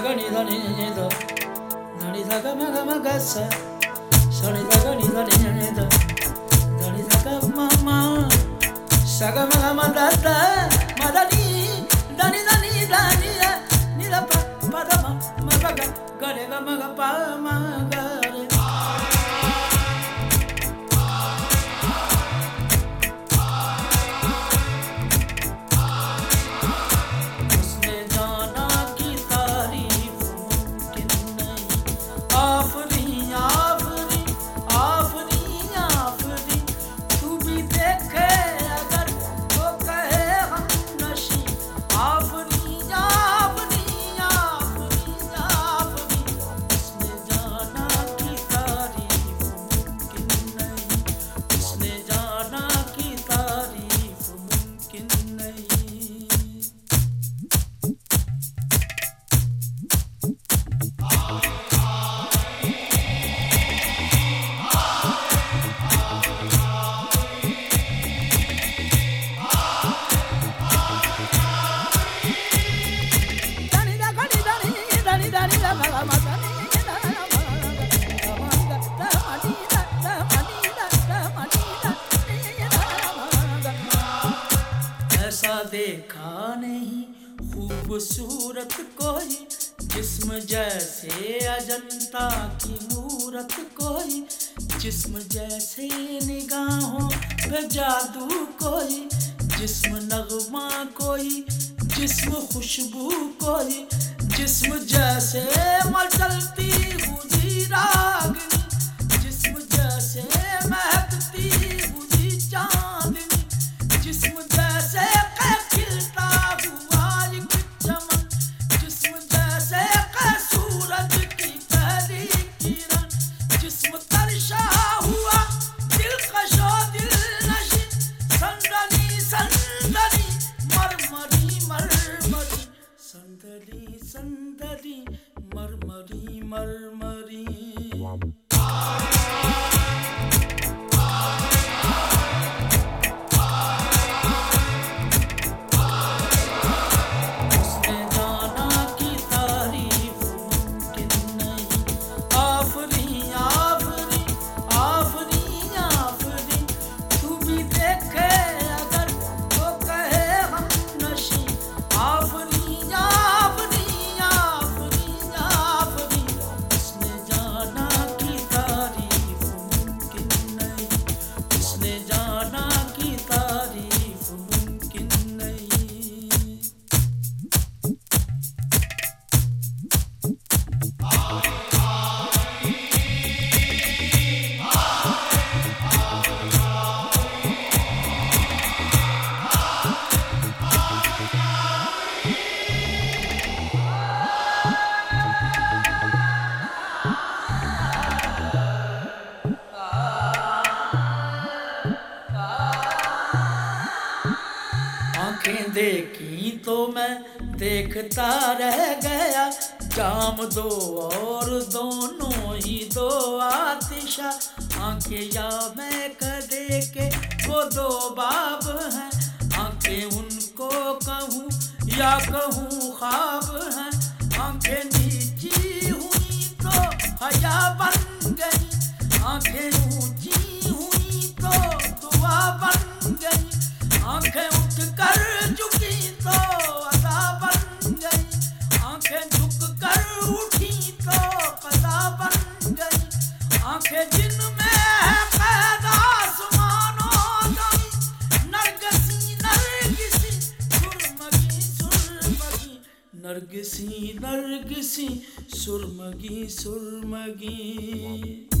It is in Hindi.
da ni ni da da ni da ga ga ma ga sa sa ni da ga ni da ni ni da da ni da ga sa ga ma ga ma da da ma da ni da ni da ni da ni da ni da pa pa da ma ma ga ga ga ga ga pa ma ga देखा नहीं खूबसूरत कोई, जिस्म जैसे अजंता की मूरत कोई, जिस्म जैसे निगाहों पे जादू कोई, जिस्म नगमा कोई, जिस्म खुशबू कोई, जिस्म जैसे मचलती हुई रागनी जिस्म जैसे महकती हुई चांदनी, जिस्म मरमरी मरमरी आँखें देखी तो मैं देखता रह गया। जाम दो और दोनों ही दो आतिशा। आँखें या मैं कदे के वो दो बाब हैं। आँखें उनको कहूँ या कहूँ ख्वाब हैं। आँखें नीची हुई तो हया बन गई। आँखें ऊँची हुई तो दुआ बन गई। आँखें उठ कर Nargisi, nargisi, sormagi, sormagi.